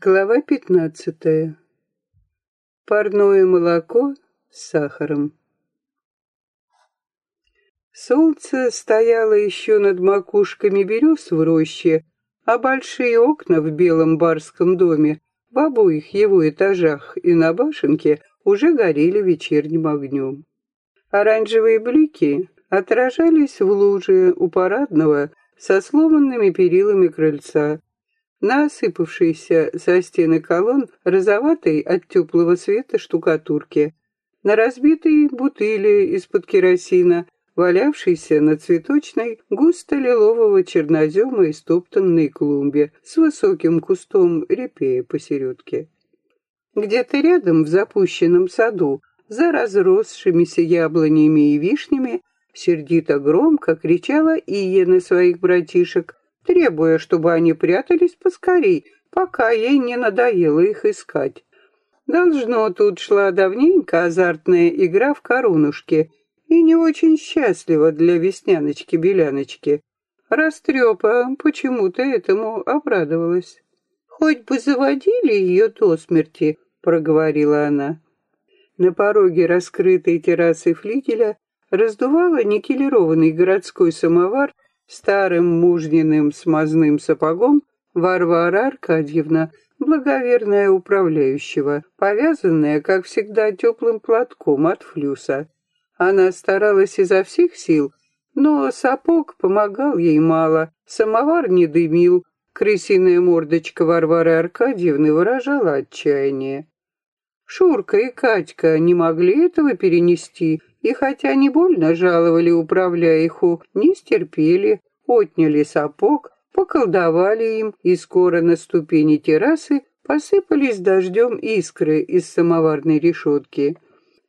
Глава пятнадцатая. Парное молоко с сахаром. Солнце стояло еще над макушками берез в роще, а большие окна в белом барском доме в обоих его этажах и на башенке уже горели вечерним огнем. Оранжевые блики отражались в луже у парадного со сломанными перилами крыльца, на осыпавшейся со стены колонн розоватой от теплого света штукатурки, на разбитые бутыли из-под керосина, валявшейся на цветочной густо-лилового чернозема и стоптанной клумбе с высоким кустом репея посередке. Где-то рядом в запущенном саду, за разросшимися яблонями и вишнями, сердито громко кричала Ия на своих братишек, требуя, чтобы они прятались поскорей, пока ей не надоело их искать. Должно, тут шла давненько азартная игра в коронушки, и не очень счастлива для Весняночки-Беляночки. Растрепа почему-то этому обрадовалась. «Хоть бы заводили ее до смерти», — проговорила она. На пороге раскрытой террасы флигеля раздувала никелированный городской самовар старым мужниным смазным сапогом Варвара Аркадьевна, благоверная управляющего, повязанная, как всегда, теплым платком от флюса. Она старалась изо всех сил, но сапог помогал ей мало, самовар не дымил, крысиная мордочка Варвары Аркадьевны выражала отчаяние. Шурка и Катька не могли этого перенести, и хотя не больно жаловали управляиху, не стерпели, отняли сапог, поколдовали им, и скоро на ступени террасы посыпались дождем искры из самоварной решетки.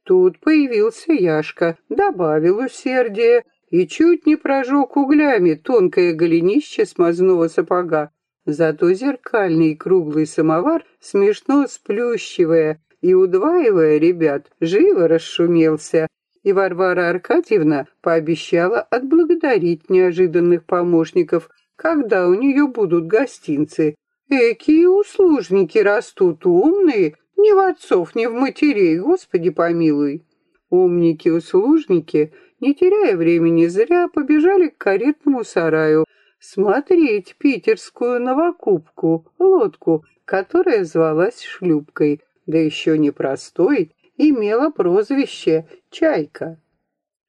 Тут появился Яшка, добавил усердие и чуть не прожег углями тонкое голенище смазного сапога. Зато зеркальный круглый самовар, смешно сплющивая и удваивая ребят, живо расшумелся, и Варвара Аркадьевна пообещала отблагодарить неожиданных помощников, когда у нее будут гостинцы. Экие услужники растут умные, ни в отцов, ни в матерей, Господи помилуй. Умники-услужники, не теряя времени зря, побежали к каретному сараю смотреть питерскую новокупку, лодку, которая звалась шлюпкой, да еще не простой, имела прозвище «Чайка».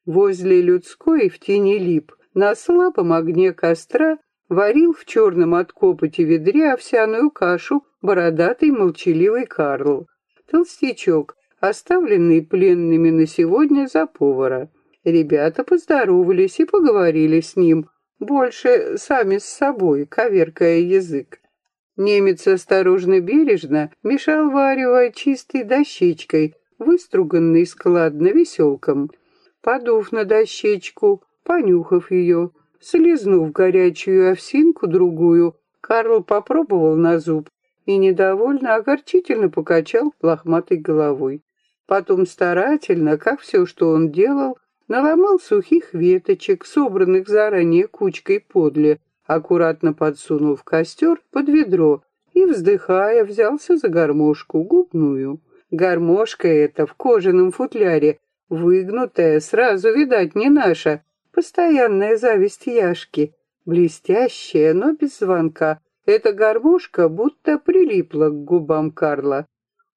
Возле людской в тени лип на слабом огне костра варил в черном от копоти ведре овсяную кашу бородатый молчаливый Карл, толстячок, оставленный пленными на сегодня за повара. Ребята поздоровались и поговорили с ним, больше сами с собой, коверкая язык. Немец осторожно-бережно мешал варево чистой дощечкой, выструганный складно веселком. Подув на дощечку, понюхав ее, слезнув горячую овсинку другую, Карл попробовал на зуб и недовольно, огорчительно покачал лохматой головой. Потом старательно, как все, что он делал, наломал сухих веточек, собранных заранее кучкой подле, аккуратно подсунул в костер под ведро и, вздыхая, взялся за гармошку губную. Гармошка эта в кожаном футляре, выгнутая, сразу, видать, не наша, постоянная зависть Яшки, блестящая, но без звонка. Эта гармошка будто прилипла к губам Карла.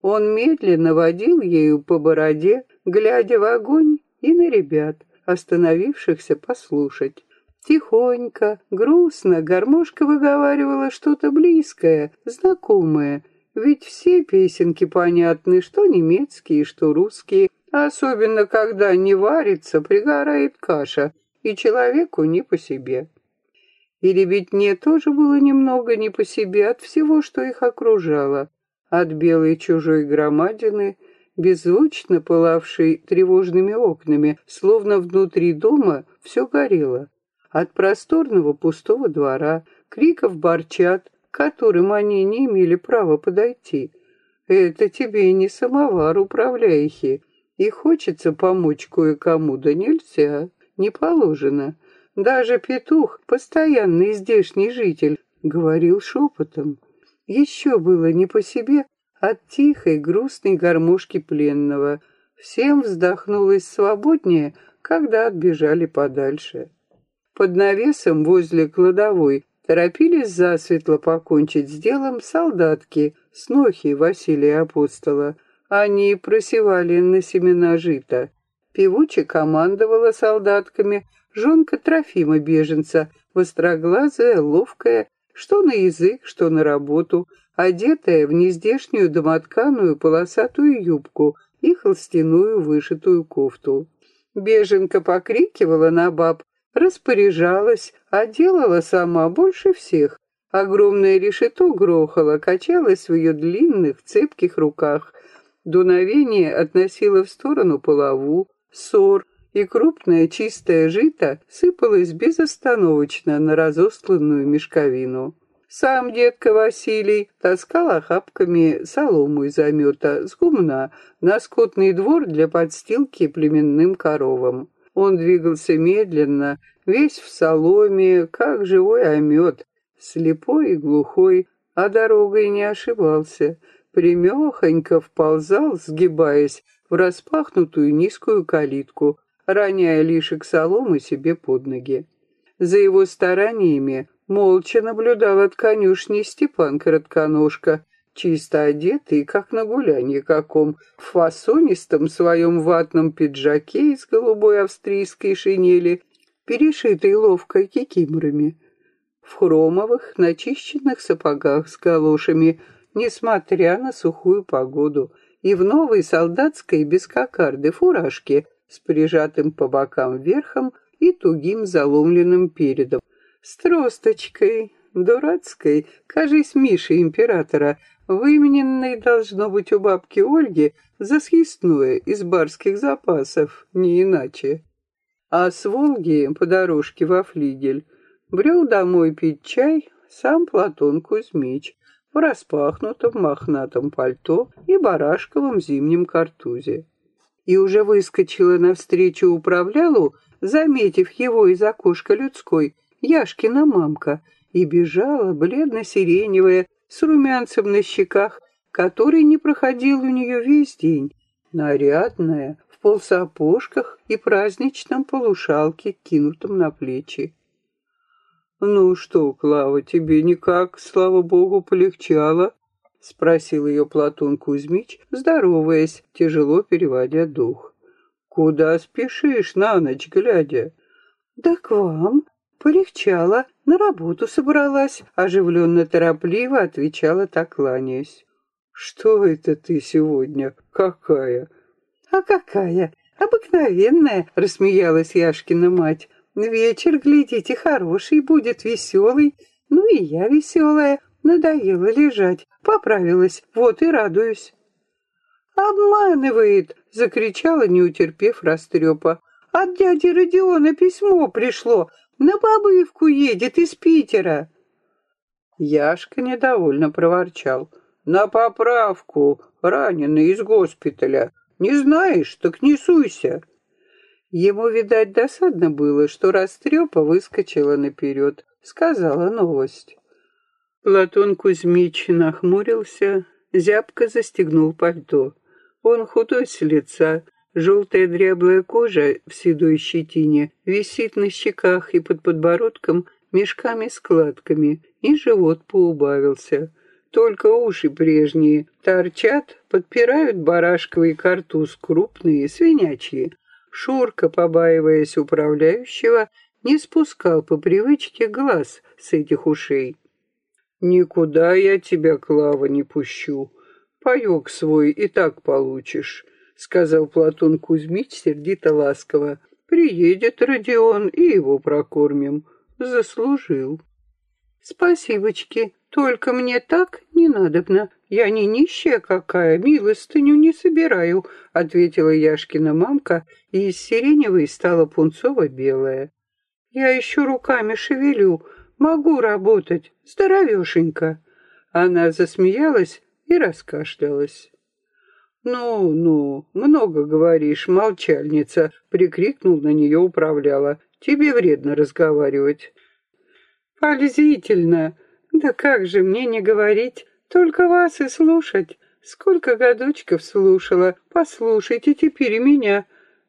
Он медленно водил ею по бороде, глядя в огонь и на ребят, остановившихся послушать. Тихонько, грустно гармошка выговаривала что-то близкое, знакомое, ведь все песенки понятны, что немецкие, что русские, особенно когда не варится, пригорает каша, и человеку не по себе. Ведь мне тоже было немного не по себе от всего, что их окружало, от белой чужой громадины, беззвучно пылавшей тревожными окнами, словно внутри дома все горело, от просторного пустого двора, криков борчат, которым они не имели права подойти. Это тебе не самовар управляйхи, и хочется помочь кое-кому, да нельзя, не положено. Даже петух, постоянный здешний житель, говорил шепотом. Еще было не по себе от тихой, грустной гармошки пленного. Всем вздохнулось свободнее, когда отбежали подальше. Под навесом возле кладовой торопились засветло покончить с делом солдатки, снохи Василия Апостола. Они просевали на семена жита. Певуче командовала солдатками жонка Трофима беженца, востроглазая, ловкая, что на язык, что на работу, одетая в нездешнюю домотканую полосатую юбку и холстяную вышитую кофту. Беженка покрикивала на баб, распоряжалась, а сама больше всех. Огромное решето грохало, качалось в ее длинных, цепких руках. Дуновение относило в сторону полову, ссор, и крупное чистое жито сыпалось безостановочно на разосланную мешковину. Сам детка Василий таскал охапками солому из замета с гумна на скотный двор для подстилки племенным коровам. Он двигался медленно, весь в соломе, как живой омет, слепой и глухой, а дорогой не ошибался. Примехонько вползал, сгибаясь, в распахнутую низкую калитку, роняя лишек соломы себе под ноги. За его стараниями молча наблюдал от конюшни Степан Коротконожка, чисто одетый, как на гулянье каком, в фасонистом своем ватном пиджаке из голубой австрийской шинели, перешитой ловко кикиморами, в хромовых, начищенных сапогах с галошами, несмотря на сухую погоду, и в новой солдатской без кокарды фуражке с прижатым по бокам верхом и тугим заломленным передом, с тросточкой, дурацкой, кажись, Миши императора, вымененной должно быть у бабки Ольги за съестное из барских запасов, не иначе. А с Волги по дорожке во флигель. Брел домой пить чай сам Платон Кузьмич в распахнутом мохнатом пальто и барашковом зимнем картузе. И уже выскочила навстречу управлялу, заметив его из окошка людской, Яшкина мамка, и бежала бледно-сиреневая, с румянцем на щеках, который не проходил у нее весь день, нарядная, в полсапожках и праздничном полушалке, кинутом на плечи. «Ну что, Клава, тебе никак, слава богу, полегчало?» — спросил ее Платон Кузьмич, здороваясь, тяжело переводя дух. «Куда спешишь на ночь глядя?» «Да к вам. Полегчало. На работу собралась», — оживленно-торопливо отвечала так, кланяясь. «Что это ты сегодня? Какая?» «А какая? Обыкновенная», — рассмеялась Яшкина мать. «Вечер, глядите, хороший будет, веселый. Ну и я веселая. Надоело лежать. Поправилась. Вот и радуюсь. «Обманывает!» — закричала, не утерпев растрепа. «От дяди Родиона письмо пришло. На побывку едет из Питера». Яшка недовольно проворчал. «На поправку, раненый из госпиталя. Не знаешь, так не суйся». Ему, видать, досадно было, что растрепа выскочила наперед. Сказала новость. Платон Кузьмич нахмурился, зябко застегнул пальто. Он худой с лица, желтая дряблая кожа в седой щетине висит на щеках и под подбородком мешками-складками, и живот поубавился. Только уши прежние торчат, подпирают барашковый картуз крупные, свинячьи. Шурка, побаиваясь управляющего, не спускал по привычке глаз с этих ушей. «Никуда я тебя, Клава, не пущу. Паёк свой и так получишь», — сказал Платон Кузьмич сердито-ласково. «Приедет Родион, и его прокормим. Заслужил». «Спасибочки, только мне так не надобно. Я не нищая какая, милостыню не собираю», — ответила Яшкина мамка, и из сиреневой стала пунцово-белая. «Я еще руками шевелю, Могу работать, здоровешенько. Она засмеялась и раскашлялась. «Ну, ну, много говоришь, молчальница!» — прикрикнул на нее управляла. «Тебе вредно разговаривать». «Пользительно! Да как же мне не говорить? Только вас и слушать. Сколько годочков слушала. Послушайте теперь меня.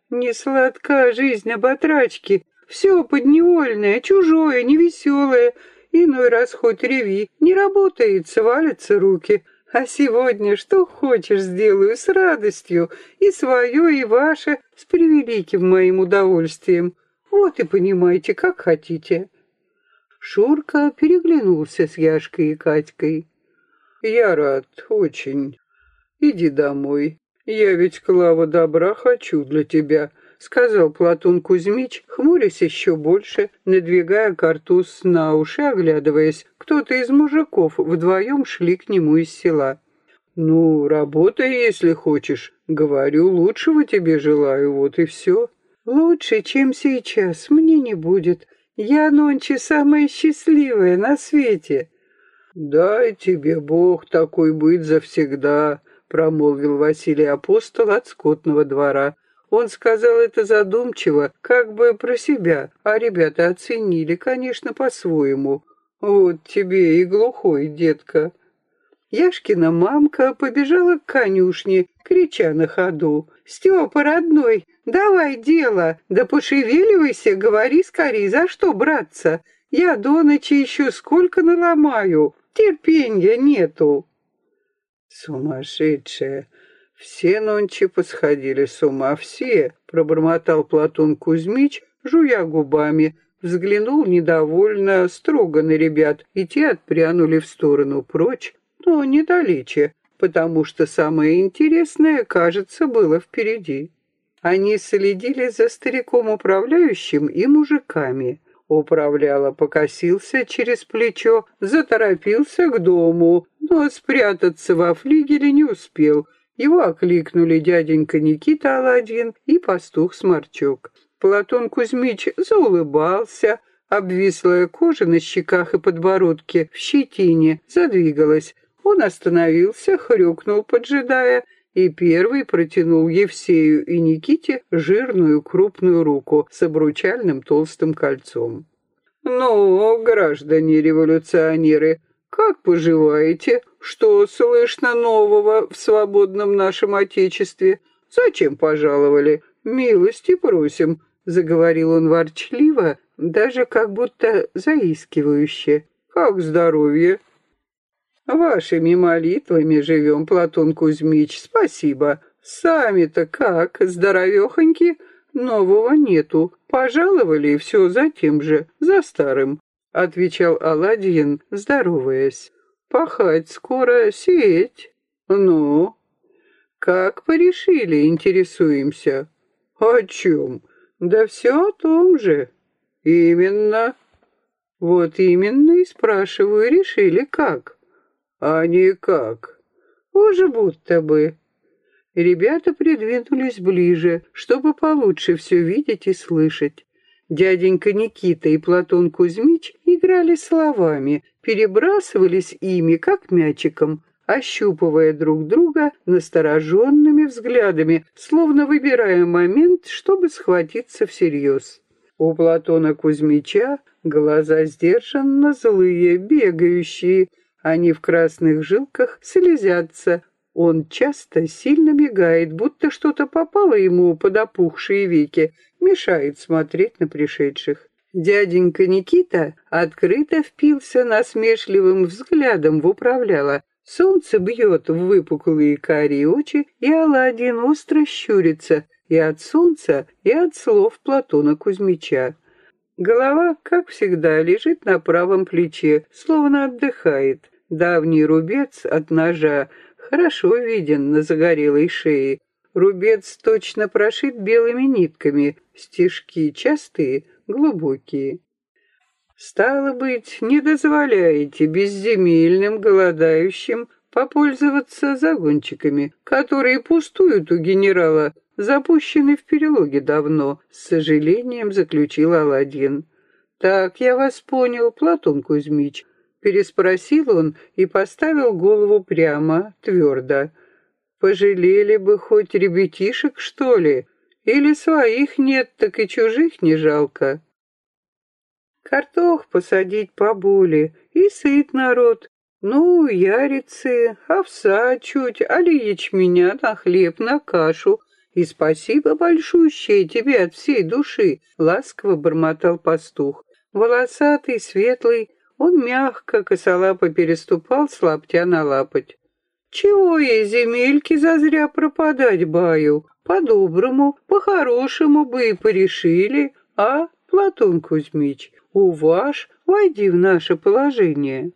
Не сладка жизнь об отрачке. Все подневольное, чужое, невеселое. Иной раз хоть реви. Не работает, свалятся руки. А сегодня что хочешь сделаю с радостью. И свое, и ваше, с превеликим моим удовольствием. Вот и понимаете, как хотите. Шурка переглянулся с Яшкой и Катькой. «Я рад, очень. Иди домой. Я ведь, Клава, добра хочу для тебя», — сказал Платон Кузьмич, хмурясь еще больше, надвигая картуз на уши, оглядываясь. Кто-то из мужиков вдвоем шли к нему из села. «Ну, работай, если хочешь. Говорю, лучшего тебе желаю, вот и все». «Лучше, чем сейчас, мне не будет. Я нонче самая счастливая на свете». «Дай тебе Бог такой быть завсегда», — промолвил Василий Апостол от скотного двора. Он сказал это задумчиво, как бы про себя, а ребята оценили, конечно, по-своему. «Вот тебе и глухой, детка». Яшкина мамка побежала к конюшне, крича на ходу. «Степа, родной, давай дело, да пошевеливайся, говори скорей, за что браться? Я до ночи еще сколько наломаю, Терпенья нету. Сумасшедшая. Все нонче посходили с ума, все, пробормотал Платон Кузьмич, жуя губами, взглянул недовольно, строго на ребят, и те отпрянули в сторону прочь, но недалече, потому что самое интересное, кажется, было впереди. Они следили за стариком-управляющим и мужиками. Управляла покосился через плечо, заторопился к дому, но спрятаться во флигеле не успел. Его окликнули дяденька Никита Аладдин и пастух Сморчок. Платон Кузьмич заулыбался, обвислая кожа на щеках и подбородке в щетине задвигалась. Он остановился, хрюкнул, поджидая, и первый протянул Евсею и Никите жирную крупную руку с обручальным толстым кольцом. «Ну, граждане революционеры, как поживаете? Что слышно нового в свободном нашем Отечестве? Зачем пожаловали? Милости просим», — заговорил он ворчливо, даже как будто заискивающе. «Как здоровье? Вашими молитвами живем, Платон Кузьмич, спасибо. Сами-то как, здоровехоньки? Нового нету. Пожаловали и все за тем же, за старым, отвечал Аладдин, здороваясь. Пахать скоро, сеять. Ну, как порешили, интересуемся. О чем? Да все о том же. Именно. Вот именно и спрашиваю, решили как? «А никак. Уже будто бы». Ребята придвинулись ближе, чтобы получше все видеть и слышать. Дяденька Никита и Платон Кузьмич играли словами, перебрасывались ими, как мячиком, ощупывая друг друга настороженными взглядами, словно выбирая момент, чтобы схватиться всерьез. У Платона Кузьмича глаза сдержанно злые, бегающие, они в красных жилках слезятся. Он часто сильно мигает, будто что-то попало ему под опухшие веки, мешает смотреть на пришедших. Дяденька Никита открыто впился насмешливым взглядом в управляла. Солнце бьет в выпуклые карие очи, и Аладдин остро щурится и от солнца, и от слов Платона Кузьмича. Голова, как всегда, лежит на правом плече, словно отдыхает. Давний рубец от ножа хорошо виден на загорелой шее. Рубец точно прошит белыми нитками, стежки частые, глубокие. Стало быть, не дозволяете безземельным, голодающим попользоваться загончиками, которые пустуют у генерала, запущены в перелоге давно, с сожалением заключил Аладдин. Так я вас понял, Платон Кузьмич, Переспросил он и поставил голову прямо, твердо. Пожалели бы хоть ребятишек, что ли? Или своих нет, так и чужих не жалко? Картох посадить поболе, и сыт народ. Ну, ярицы, овса чуть, али ячменя на хлеб, на кашу. И спасибо большущее тебе от всей души, ласково бормотал пастух. Волосатый, светлый, он мягко косолапо переступал с лаптя на лапоть. Чего ей земельки зазря пропадать баю? По-доброму, по-хорошему бы и порешили, а, Платон Кузьмич, уваж, войди в наше положение.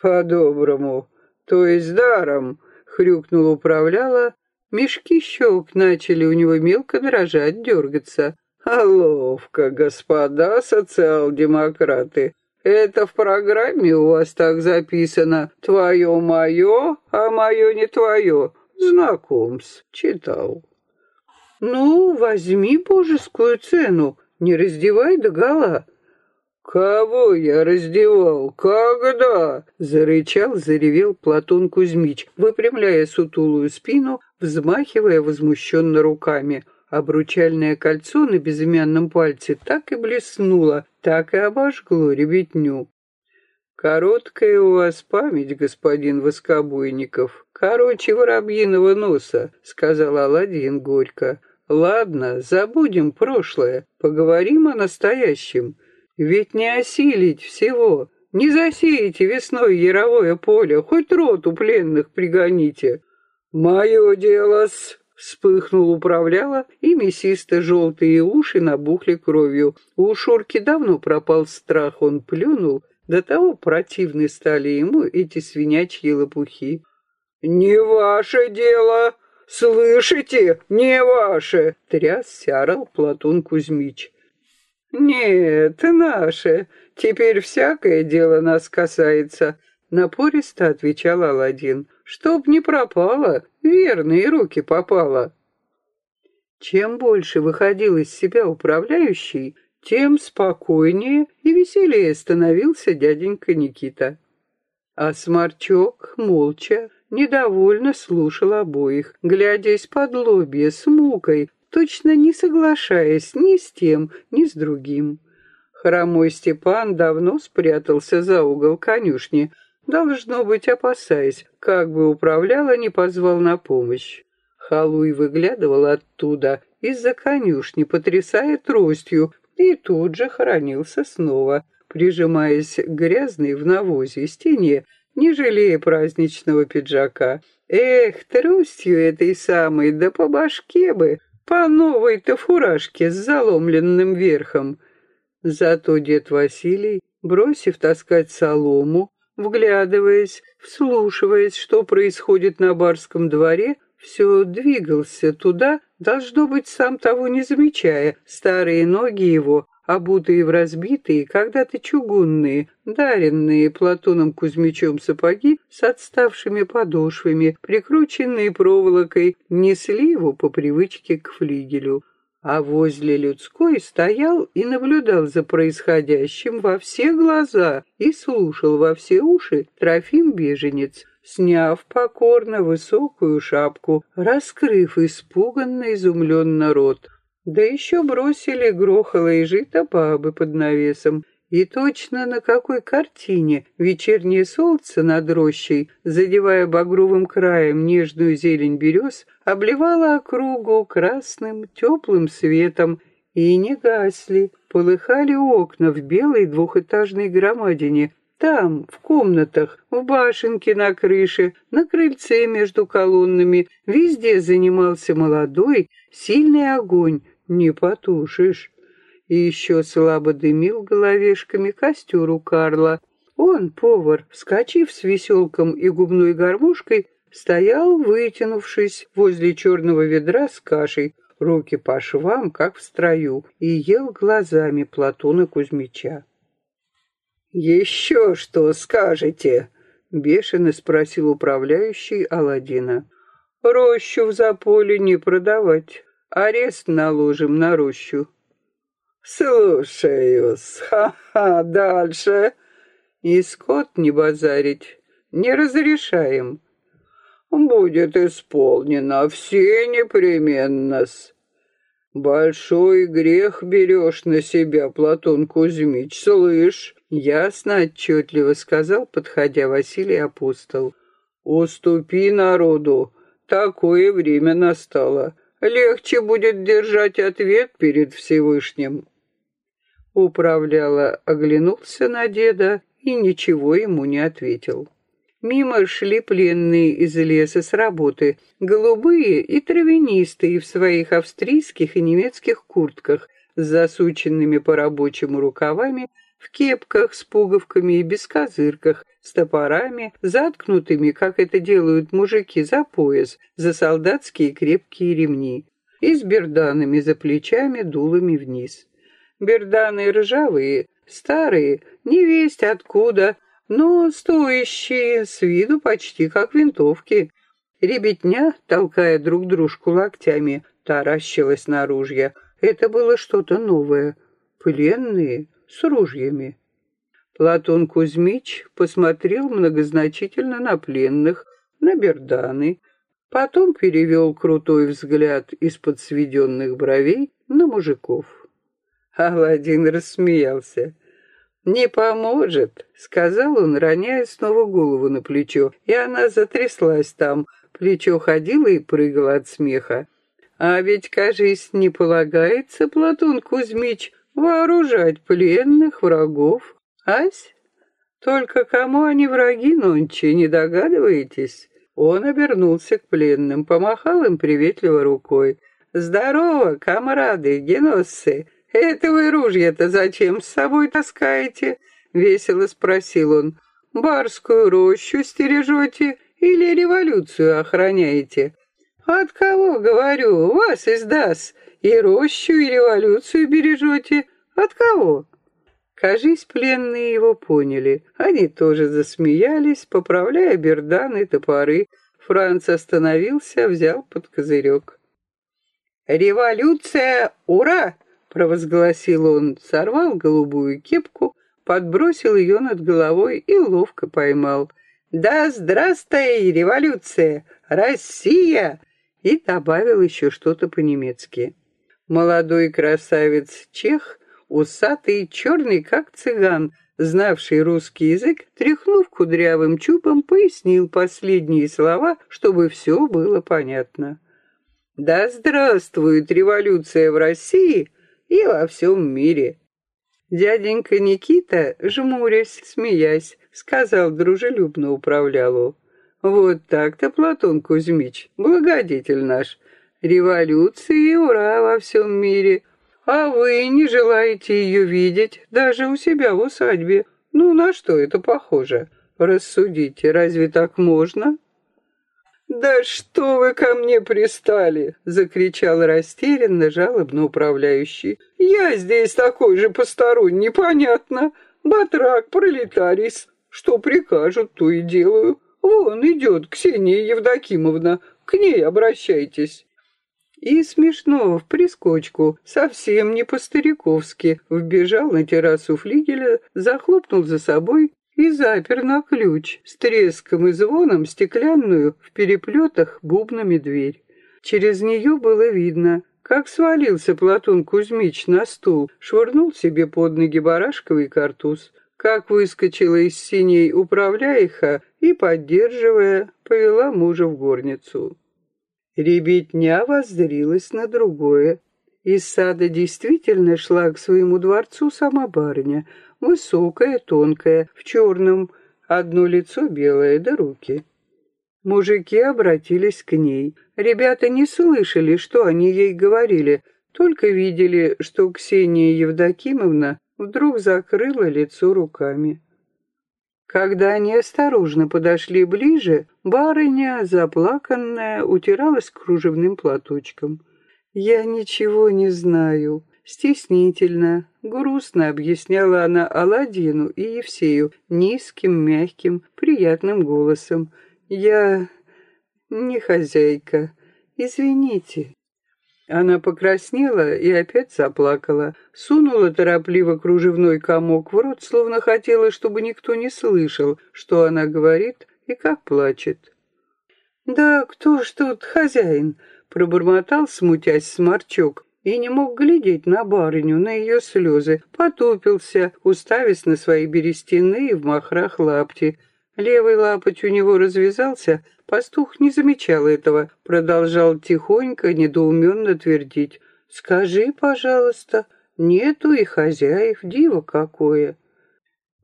По-доброму, то есть даром, хрюкнул управляла, мешки щелк начали у него мелко дрожать, дергаться. А ловко, господа социал-демократы. Это в программе у вас так записано. Твое мое, а мое не твое. Знакомс, читал. Ну, возьми божескую цену, не раздевай догола. «Кого я раздевал? Когда?» — зарычал, заревел Платон Кузьмич, выпрямляя сутулую спину, взмахивая возмущенно руками. Обручальное кольцо на безымянном пальце так и блеснуло, так и обожгло ребятню. «Короткая у вас память, господин Воскобойников, короче воробьиного носа», — сказал Аладдин горько. «Ладно, забудем прошлое, поговорим о настоящем. Ведь не осилить всего, не засеете весной яровое поле, хоть роту пленных пригоните». «Мое дело-с!» Вспыхнул управляла, и мясисто-желтые уши набухли кровью. У Шурки давно пропал страх, он плюнул, до того противны стали ему эти свинячьи лопухи. «Не ваше дело! Слышите? Не ваше!» — трясся, орал Платон Кузьмич. «Нет, наше. Теперь всякое дело нас касается», — напористо отвечал Аладдин. «Чтоб не пропало, верные руки попало. Чем больше выходил из себя управляющий, тем спокойнее и веселее становился дяденька Никита. А Сморчок, молча, недовольно слушал обоих, глядя из-под лобья с мукой, точно не соглашаясь ни с тем, ни с другим. Хромой Степан давно спрятался за угол конюшни, Должно быть, опасаясь, как бы управляла, не позвал на помощь. Халуй выглядывал оттуда, из-за конюшни, потрясая тростью, и тут же хоронился снова, прижимаясь к грязной в навозе стене, не жалея праздничного пиджака. Эх, тростью этой самой, да по башке бы, по новой-то фуражке с заломленным верхом. Зато дед Василий, бросив таскать солому, вглядываясь, вслушиваясь, что происходит на барском дворе, все двигался туда, должно быть, сам того не замечая. Старые ноги его, обутые в разбитые, когда-то чугунные, даренные Платоном Кузьмичем сапоги с отставшими подошвами, прикрученные проволокой, несли его по привычке к флигелю а возле людской стоял и наблюдал за происходящим во все глаза и слушал во все уши Трофим-беженец, сняв покорно высокую шапку, раскрыв испуганно изумленно рот. Да еще бросили грохало и жито бабы под навесом, и точно на какой картине вечернее солнце над рощей, задевая багровым краем нежную зелень берез, обливало округу красным теплым светом, и не гасли, полыхали окна в белой двухэтажной громадине, там, в комнатах, в башенке на крыше, на крыльце между колоннами, везде занимался молодой, сильный огонь, не потушишь и еще слабо дымил головешками костер у Карла. Он, повар, вскочив с веселком и губной гармошкой, стоял, вытянувшись возле черного ведра с кашей, руки по швам, как в строю, и ел глазами Платона Кузьмича. «Еще что скажете?» — бешено спросил управляющий Аладдина. «Рощу в заполе не продавать. Арест наложим на рощу. «Слушаюсь. Ха-ха, дальше». «И скот не базарить. Не разрешаем». «Будет исполнено. Все непременно-с». «Большой грех берешь на себя, Платон Кузьмич, слышь? Ясно, отчетливо сказал, подходя Василий Апостол. «Уступи народу, такое время настало. Легче будет держать ответ перед Всевышним». Управляла оглянулся на деда и ничего ему не ответил. Мимо шли пленные из леса с работы, голубые и травянистые в своих австрийских и немецких куртках с засученными по-рабочему рукавами, в кепках с пуговками и без козырках, с топорами, заткнутыми, как это делают мужики, за пояс, за солдатские крепкие ремни, и с берданами за плечами, дулами вниз. Берданы ржавые, старые, не весть откуда, но стоящие, с виду почти как винтовки. Ребятня, толкая друг дружку локтями, таращилась на ружья. Это было что-то новое. Пленные, с ружьями. Платон Кузьмич посмотрел многозначительно на пленных, на берданы, потом перевел крутой взгляд из-под сведенных бровей на мужиков. Аладдин рассмеялся. «Не поможет», — сказал он, роняя снова голову на плечо, и она затряслась там, плечо ходило и прыгало от смеха. «А ведь, кажись, не полагается, Платон Кузьмич, вооружать пленных врагов, ась? Только кому они враги нонче, не догадываетесь?» Он обернулся к пленным, помахал им приветливо рукой. «Здорово, комрады, геноссы! «Это вы ружья-то зачем с собой таскаете?» — весело спросил он. «Барскую рощу стережете или революцию охраняете?» «От кого, говорю, вас издаст? И рощу, и революцию бережете? От кого?» Кажись, пленные его поняли. Они тоже засмеялись, поправляя берданы, топоры. Франц остановился, взял под козырек. «Революция! Ура!» Провозгласил он, сорвал голубую кепку, подбросил ее над головой и ловко поймал. «Да здравствуй, революция! Россия!» и добавил еще что-то по-немецки. Молодой красавец чех, усатый, черный, как цыган, знавший русский язык, тряхнув кудрявым чубом, пояснил последние слова, чтобы все было понятно. «Да здравствует революция в России!» И во всем мире. Дяденька Никита, жмурясь, смеясь, сказал дружелюбно управлялу. Вот так-то, Платон Кузьмич, благодетель наш. Революции и ура во всем мире. А вы не желаете ее видеть даже у себя в усадьбе. Ну, на что это похоже? Рассудите, разве так можно? «Да что вы ко мне пристали?» — закричал растерянно, жалобно управляющий. «Я здесь такой же посторонний, понятно. Батрак, пролетарий. Что прикажут, то и делаю. Вон идет Ксения Евдокимовна, к ней обращайтесь». И смешно, в прискочку, совсем не по-стариковски, вбежал на террасу флигеля, захлопнул за собой и запер на ключ с треском и звоном стеклянную в переплетах бубнами дверь. Через нее было видно, как свалился Платон Кузьмич на стул, швырнул себе под ноги барашковый картуз, как выскочила из синей управляиха и, поддерживая, повела мужа в горницу. Ребятня воззрилась на другое. Из сада действительно шла к своему дворцу сама барыня, высокая, тонкая, в черном, одно лицо белое да руки. Мужики обратились к ней. Ребята не слышали, что они ей говорили, только видели, что Ксения Евдокимовна вдруг закрыла лицо руками. Когда они осторожно подошли ближе, барыня, заплаканная, утиралась кружевным платочком. «Я ничего не знаю», Стеснительно, грустно объясняла она Аладдину и Евсею низким, мягким, приятным голосом. «Я не хозяйка. Извините». Она покраснела и опять заплакала, сунула торопливо кружевной комок в рот, словно хотела, чтобы никто не слышал, что она говорит и как плачет. «Да кто ж тут хозяин?» — пробормотал, смутясь сморчок, и не мог глядеть на барыню, на ее слезы, потупился, уставясь на свои берестяные в махрах лапти. Левый лапоть у него развязался, пастух не замечал этого, продолжал тихонько, недоуменно твердить. «Скажи, пожалуйста, нету и хозяев, диво какое!»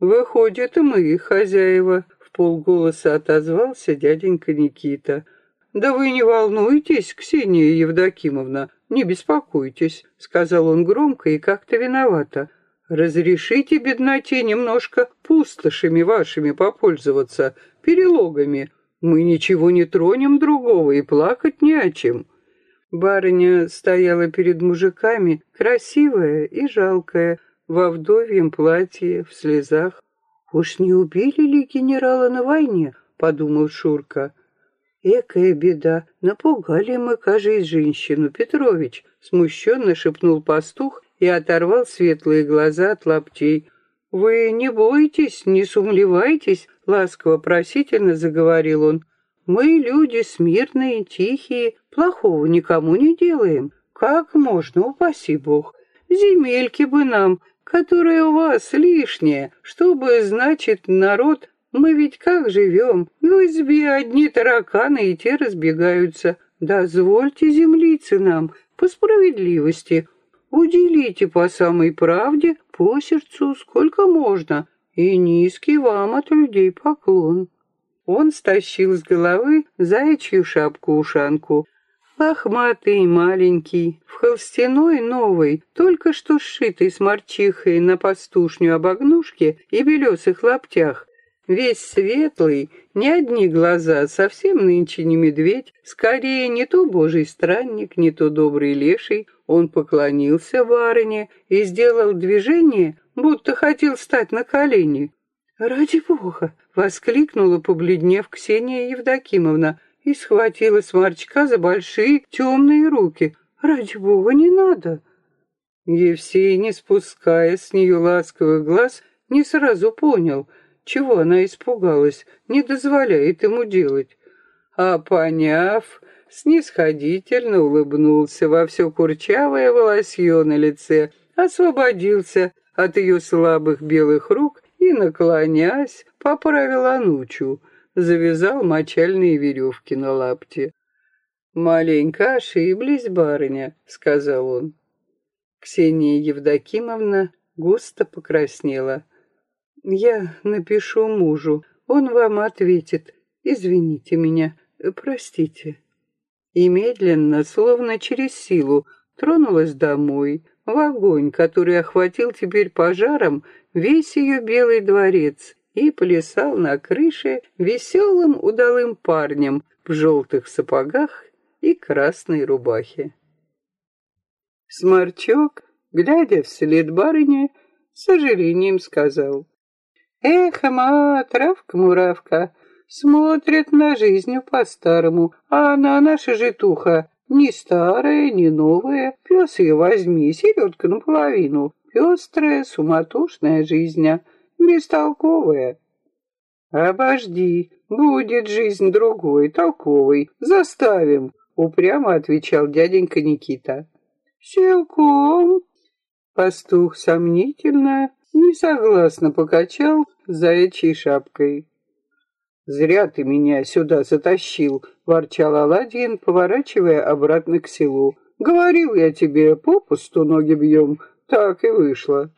«Выходит, и мы хозяева», — в полголоса отозвался дяденька Никита. «Да вы не волнуйтесь, Ксения Евдокимовна, не беспокойтесь», — сказал он громко и как-то виновато. «Разрешите бедноте немножко пустошами вашими попользоваться, перелогами. Мы ничего не тронем другого и плакать не о чем». Барыня стояла перед мужиками, красивая и жалкая, во вдовьем платье, в слезах. «Уж не убили ли генерала на войне?» — подумал Шурка. «Экая беда! Напугали мы, кажись, женщину, Петрович!» — смущенно шепнул пастух и оторвал светлые глаза от лаптей. «Вы не бойтесь, не сумлевайтесь!» — ласково-просительно заговорил он. «Мы люди смирные, тихие, плохого никому не делаем. Как можно, упаси Бог! Земельки бы нам, которая у вас лишняя, чтобы, значит, народ, мы ведь как живем, в избе одни тараканы и те разбегаются. Дозвольте землицы нам, по справедливости, уделите по самой правде, по сердцу, сколько можно, и низкий вам от людей поклон». Он стащил с головы заячью шапку-ушанку, Лохматый, маленький, в холстяной новой, только что сшитый с морчихой на пастушню обогнушке и белесых лаптях, весь светлый, не одни глаза, совсем нынче не медведь, скорее не то божий странник, не то добрый леший, он поклонился барыне и сделал движение, будто хотел встать на колени. «Ради бога!» — воскликнула, побледнев Ксения Евдокимовна и схватила сморчка за большие темные руки. «Ради бога, не надо!» Евсей, не спуская с нее ласковых глаз, не сразу понял, чего она испугалась, не дозволяет ему делать. А поняв, снисходительно улыбнулся во все курчавое волосье на лице, освободился от ее слабых белых рук и, наклонясь, поправил Анучу — завязал мочальные веревки на лапте. «Маленько ошиблись, барыня», — сказал он. Ксения Евдокимовна густо покраснела. «Я напишу мужу, он вам ответит. Извините меня, простите». И медленно, словно через силу, тронулась домой, в огонь, который охватил теперь пожаром весь ее белый дворец, и плясал на крыше веселым удалым парнем в желтых сапогах и красной рубахе. Сморчок, глядя вслед барыне, с сожалением сказал. «Эх, ма, травка-муравка, смотрит на жизнь по-старому, а она наша житуха, ни старая, ни новая, пес ее возьми, селедка наполовину, пестрая, суматошная жизнь, бестолковая. Обожди, будет жизнь другой, толковой, заставим, упрямо отвечал дяденька Никита. Силком. Пастух сомнительно, несогласно покачал заячьей шапкой. «Зря ты меня сюда затащил», — ворчал Аладдин, поворачивая обратно к селу. «Говорил я тебе, попусту ноги бьем, так и вышло».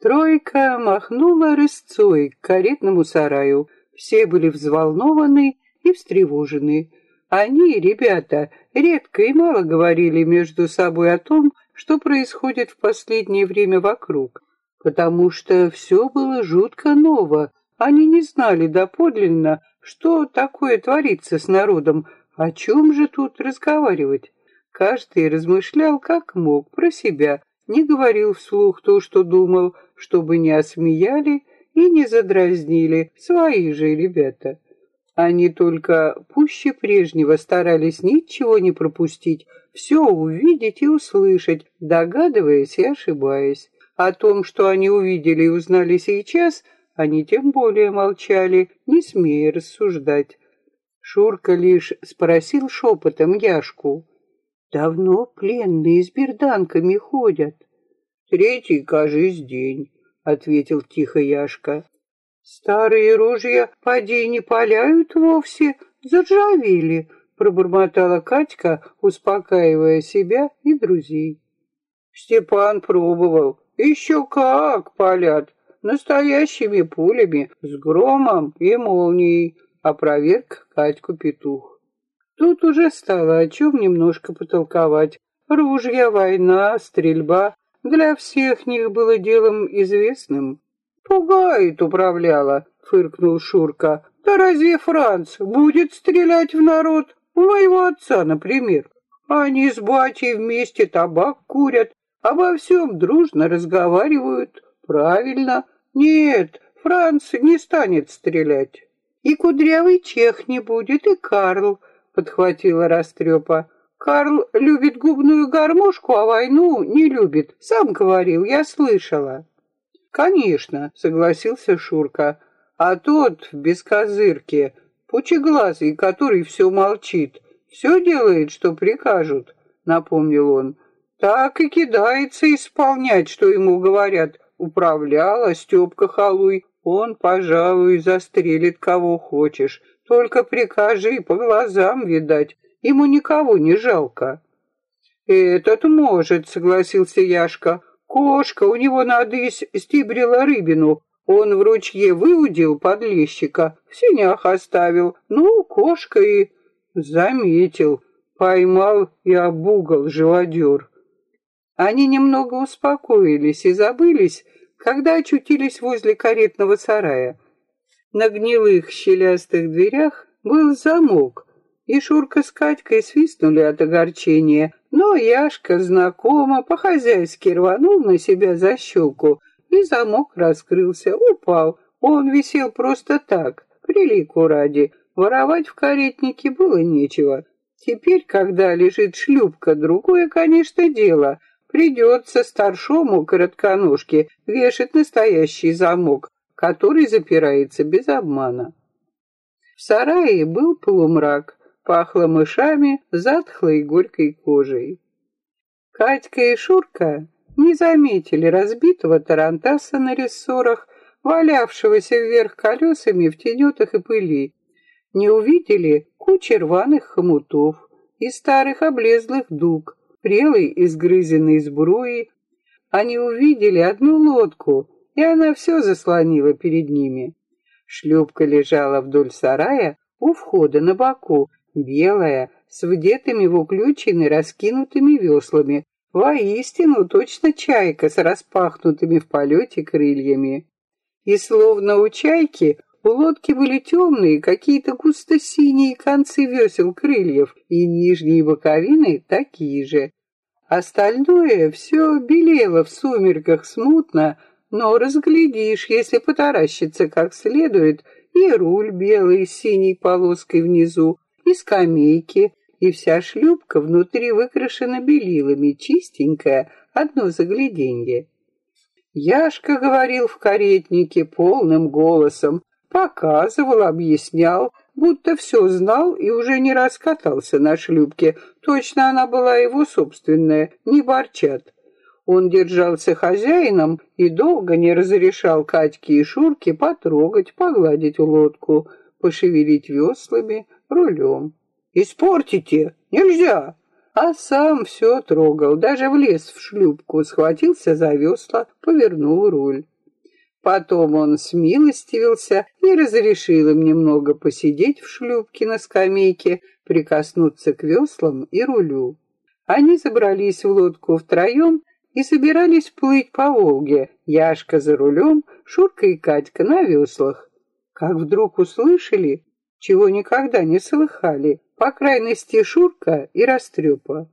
Тройка махнула рысцой к каретному сараю. Все были взволнованы и встревожены. Они, ребята, редко и мало говорили между собой о том, что происходит в последнее время вокруг, потому что все было жутко ново. Они не знали доподлинно, что такое творится с народом, о чем же тут разговаривать. Каждый размышлял как мог про себя, не говорил вслух то, что думал, чтобы не осмеяли и не задразнили свои же ребята. Они только пуще прежнего старались ничего не пропустить, все увидеть и услышать, догадываясь и ошибаясь. О том, что они увидели и узнали сейчас, они тем более молчали, не смея рассуждать. Шурка лишь спросил шепотом Яшку. Давно пленные с берданками ходят. Третий, кажись, день, ответил тихо Яшка. Старые ружья поди не паляют вовсе, заржавели, пробормотала Катька, успокаивая себя и друзей. Степан пробовал. Еще как палят. Настоящими пулями, с громом и молнией, опроверг Катьку петух. Тут уже стало о чем немножко потолковать. Ружья, война, стрельба для всех них было делом известным. «Пугает управляла», — фыркнул Шурка. «Да разве Франц будет стрелять в народ? У моего отца, например. Они с батей вместе табак курят, обо всем дружно разговаривают. Правильно. Нет, Франц не станет стрелять». «И кудрявый чех не будет, и Карл», — подхватила Растрепа. «Карл любит губную гармошку, а войну не любит. Сам говорил, я слышала». «Конечно», — согласился Шурка. «А тот в бескозырке, пучеглазый, который все молчит, все делает, что прикажут», — напомнил он. «Так и кидается исполнять, что ему говорят. Управляла Степка Халуй, он, пожалуй, застрелит кого хочешь. Только прикажи, по глазам видать, ему никого не жалко». «Этот может», — согласился Яшка. Кошка у него надысь стибрила рыбину. Он в ручье выудил подлещика, в синях оставил. Ну, кошка и... Заметил. Поймал и обугал живодер. Они немного успокоились и забылись, когда очутились возле каретного сарая. На гнилых щелястых дверях был замок, и Шурка с Катькой свистнули от огорчения, но Яшка знакомо по-хозяйски рванул на себя защелку, и замок раскрылся, упал. Он висел просто так, прилику ради. Воровать в каретнике было нечего. Теперь, когда лежит шлюпка, другое, конечно, дело. Придется старшому коротконожке вешать настоящий замок, который запирается без обмана. В сарае был полумрак пахло мышами, затхлой горькой кожей. Катька и Шурка не заметили разбитого тарантаса на рессорах, валявшегося вверх колесами в тенетах и пыли, не увидели кучи рваных хомутов и старых облезлых дуг, прелой изгрызенной сбруи. Они увидели одну лодку, и она все заслонила перед ними. Шлюпка лежала вдоль сарая у входа на боку, белая, с вдетыми в уключины раскинутыми веслами, воистину точно чайка с распахнутыми в полете крыльями. И словно у чайки у лодки были темные, какие-то густо-синие концы весел крыльев, и нижние боковины такие же. Остальное все белело в сумерках смутно, но разглядишь, если потаращиться как следует, и руль белый с синей полоской внизу, и скамейки, и вся шлюпка внутри выкрашена белилами, чистенькая, одно загляденье. Яшка говорил в каретнике полным голосом, показывал, объяснял, будто все знал и уже не раз катался на шлюпке. Точно она была его собственная, не борчат. Он держался хозяином и долго не разрешал Катьке и Шурке потрогать, погладить лодку, пошевелить веслами, рулем. «Испортите! Нельзя!» А сам все трогал, даже влез в шлюпку, схватился за весла, повернул руль. Потом он смилостивился и разрешил им немного посидеть в шлюпке на скамейке, прикоснуться к веслам и рулю. Они забрались в лодку втроем и собирались плыть по Волге, Яшка за рулем, Шурка и Катька на веслах. Как вдруг услышали, чего никогда не слыхали, по крайности Шурка и Растрепа.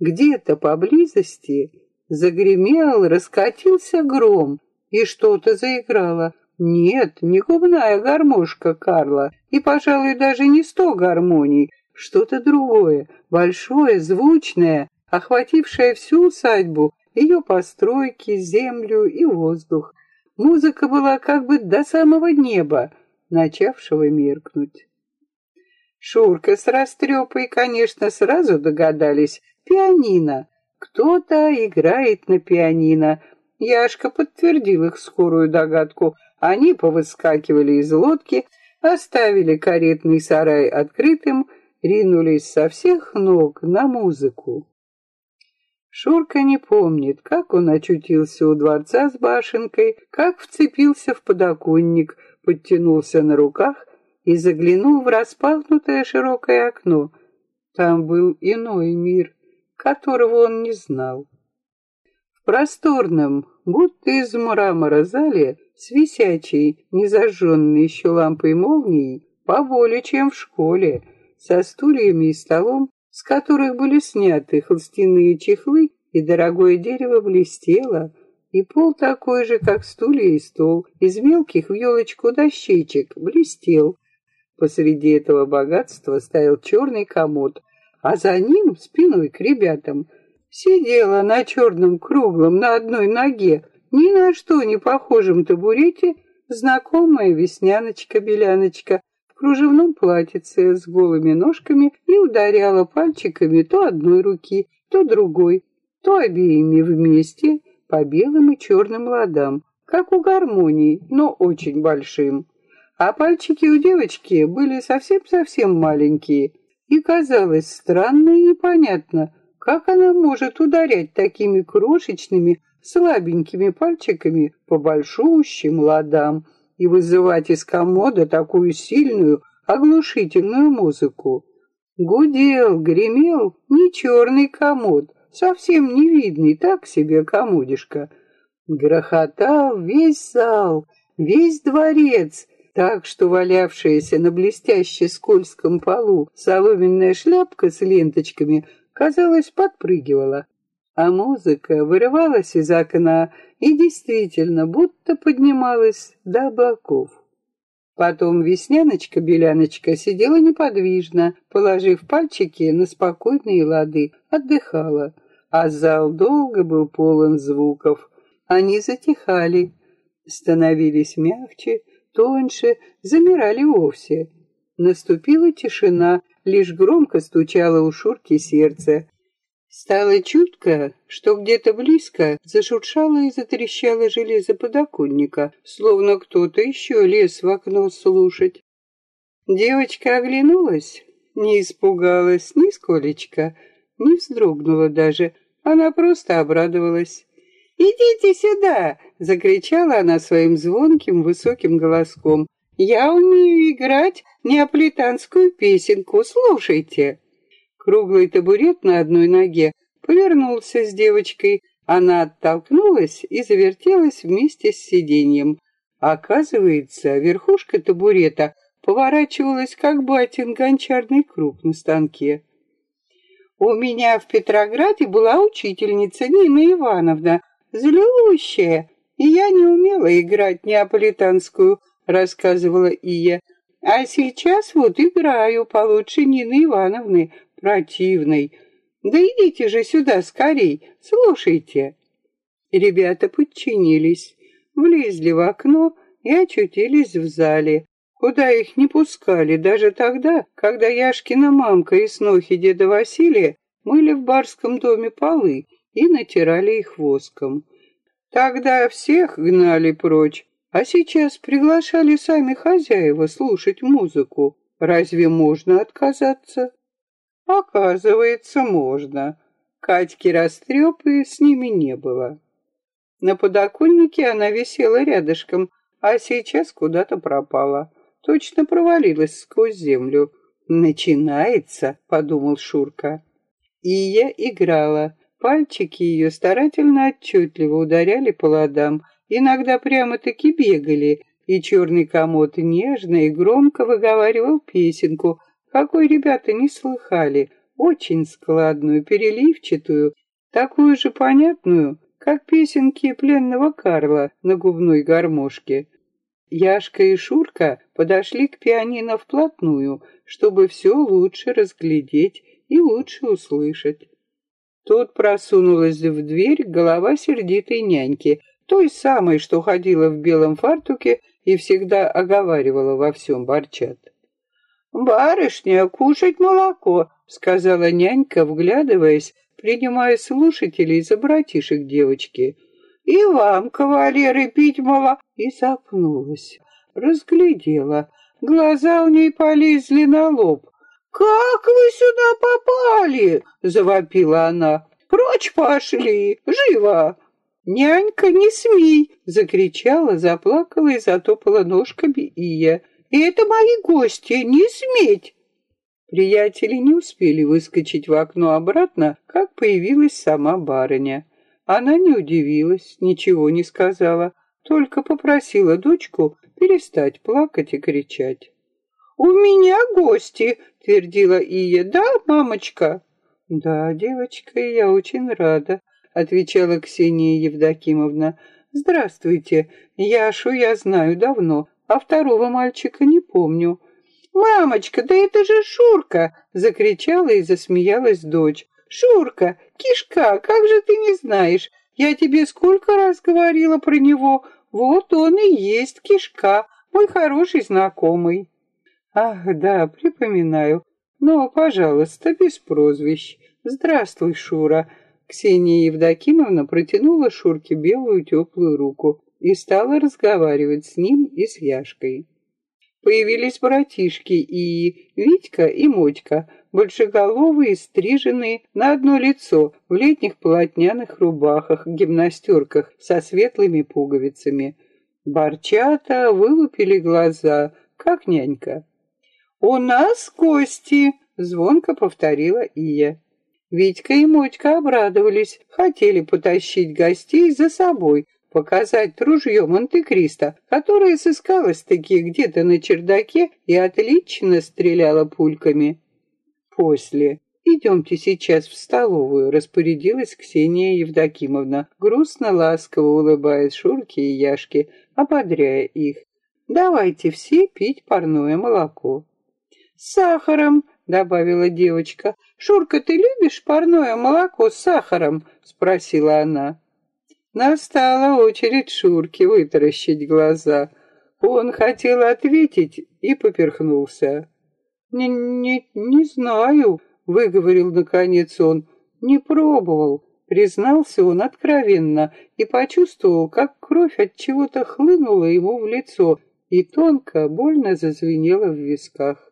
Где-то поблизости загремел, раскатился гром, и что-то заиграло. Нет, не губная гармошка Карла, и, пожалуй, даже не сто гармоний, что-то другое, большое, звучное, охватившее всю усадьбу, ее постройки, землю и воздух. Музыка была как бы до самого неба, начавшего меркнуть. Шурка с Растрепой, конечно, сразу догадались, Пианино. Кто-то играет на пианино. Яшка подтвердил их скорую догадку. Они повыскакивали из лодки, оставили каретный сарай открытым, ринулись со всех ног на музыку. Шурка не помнит, как он очутился у дворца с башенкой, как вцепился в подоконник, подтянулся на руках и заглянул в распахнутое широкое окно. Там был иной мир, которого он не знал. Просторном, будто из мрамора зале, с висячей, незажженной еще лампой молнией, поболее, чем в школе, со стульями и столом, с которых были сняты холстяные чехлы, и дорогое дерево блестело, и пол такой же, как стулья и стол, из мелких в елочку дощечек, блестел. Посреди этого богатства стоял черный комод, а за ним, спиной к ребятам, сидела на черном круглом на одной ноге, ни на что не похожем табурете, знакомая весняночка-беляночка в кружевном платьице с голыми ножками и ударяла пальчиками то одной руки, то другой, то обеими вместе по белым и черным ладам, как у гармонии, но очень большим. А пальчики у девочки были совсем-совсем маленькие, и казалось странно и непонятно, как она может ударять такими крошечными, слабенькими пальчиками по большущим ладам и вызывать из комода такую сильную, оглушительную музыку. Гудел, гремел не черный комод, совсем невидный, так себе комодишка. Грохотал весь зал, весь дворец, так что валявшаяся на блестяще скользком полу соломенная шляпка с ленточками, казалось, подпрыгивала. А музыка вырывалась из окна и действительно будто поднималась до облаков. Потом Весняночка-Беляночка сидела неподвижно, положив пальчики на спокойные лады, отдыхала а зал долго был полон звуков. Они затихали, становились мягче, тоньше, замирали вовсе. Наступила тишина, лишь громко стучало у Шурки сердце. Стало чутко, что где-то близко зашуршало и затрещало железо подоконника, словно кто-то еще лез в окно слушать. Девочка оглянулась, не испугалась нисколечко, не вздрогнула даже, она просто обрадовалась. «Идите сюда!» — закричала она своим звонким высоким голоском. «Я умею играть неаполитанскую песенку, слушайте!» Круглый табурет на одной ноге повернулся с девочкой. Она оттолкнулась и завертелась вместе с сиденьем. Оказывается, верхушка табурета поворачивалась, как батин гончарный круг на станке. У меня в Петрограде была учительница Нина Ивановна, злющая, и я не умела играть неаполитанскую, рассказывала Ия. А сейчас вот играю получше Нины Ивановны, противной. Да идите же сюда скорей, слушайте. Ребята подчинились, влезли в окно и очутились в зале куда их не пускали даже тогда, когда Яшкина мамка и снохи деда Василия мыли в барском доме полы и натирали их воском. Тогда всех гнали прочь, а сейчас приглашали сами хозяева слушать музыку. Разве можно отказаться? Оказывается, можно. Катьки растрепы с ними не было. На подоконнике она висела рядышком, а сейчас куда-то пропала точно провалилась сквозь землю. «Начинается», — подумал Шурка. И я играла. Пальчики ее старательно отчетливо ударяли по ладам, иногда прямо-таки бегали, и черный комод нежно и громко выговаривал песенку, какой ребята не слыхали, очень складную, переливчатую, такую же понятную, как песенки пленного Карла на губной гармошке. Яшка и Шурка подошли к пианино вплотную, чтобы все лучше разглядеть и лучше услышать. Тут просунулась в дверь голова сердитой няньки, той самой, что ходила в белом фартуке и всегда оговаривала во всем борчат. «Барышня, кушать молоко», — сказала нянька, вглядываясь принимая слушателей за братишек девочки. «И вам, кавалеры, пить мало!» И запнулась, разглядела. Глаза у ней полезли на лоб. «Как вы сюда попали?» — завопила она. «Прочь пошли! Живо!» «Нянька, не смей!» — закричала, заплакала и затопала ножками Ия. «Это мои гости, не сметь!» Приятели не успели выскочить в окно обратно, как появилась сама барыня. Она не удивилась, ничего не сказала, только попросила дочку перестать плакать и кричать. «У меня гости!» — твердила Ия. «Да, мамочка?» «Да, девочка, я очень рада», — отвечала Ксения Евдокимовна. «Здравствуйте. Яшу я знаю давно, а второго мальчика не помню. «Мамочка, да это же Шурка!» — закричала и засмеялась дочь. «Шурка, кишка, как же ты не знаешь? Я тебе сколько раз говорила про него. Вот он и есть кишка, мой хороший знакомый». «Ах, да, припоминаю. Но, пожалуйста, без прозвищ. Здравствуй, Шура». Ксения Евдокимовна протянула Шурке белую теплую руку и стала разговаривать с ним и с Яшкой появились братишки и Витька и Мотька, большеголовые, стриженные на одно лицо, в летних полотняных рубахах, гимнастерках со светлыми пуговицами. Борчата вылупили глаза, как нянька. «У нас гости!» — звонко повторила Ия. Витька и Мотька обрадовались, хотели потащить гостей за собой, показать ружье Монте-Кристо, которое сыскалось-таки где-то на чердаке и отлично стреляло пульками. После. «Идемте сейчас в столовую», — распорядилась Ксения Евдокимовна, грустно, ласково улыбаясь Шурке и Яшке, ободряя их. «Давайте все пить парное молоко». «С сахаром», — добавила девочка. «Шурка, ты любишь парное молоко с сахаром?» — спросила она. Настала очередь Шурки вытаращить глаза. Он хотел ответить и поперхнулся. «Не, не, не знаю», — выговорил наконец он. «Не пробовал». Признался он откровенно и почувствовал, как кровь от чего-то хлынула ему в лицо и тонко, больно зазвенела в висках.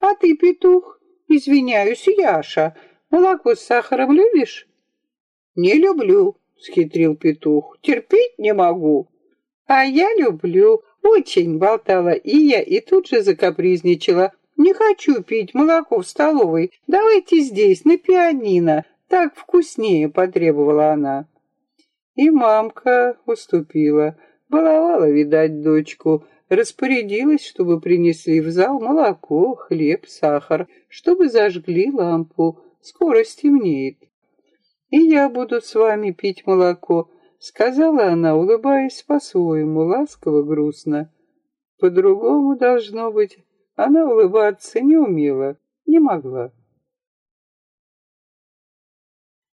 «А ты, петух, извиняюсь, Яша, молоко с сахаром любишь?» «Не люблю», — схитрил петух. «Терпеть не могу». «А я люблю. Очень», — болтала Ия и тут же закапризничала. «Не хочу пить молоко в столовой. Давайте здесь, на пианино. Так вкуснее», — потребовала она. И мамка уступила. Баловала, видать, дочку. Распорядилась, чтобы принесли в зал молоко, хлеб, сахар, чтобы зажгли лампу. Скоро стемнеет. «И я буду с вами пить молоко», — сказала она, улыбаясь по-своему, ласково, грустно. По-другому, должно быть, она улыбаться не умела, не могла.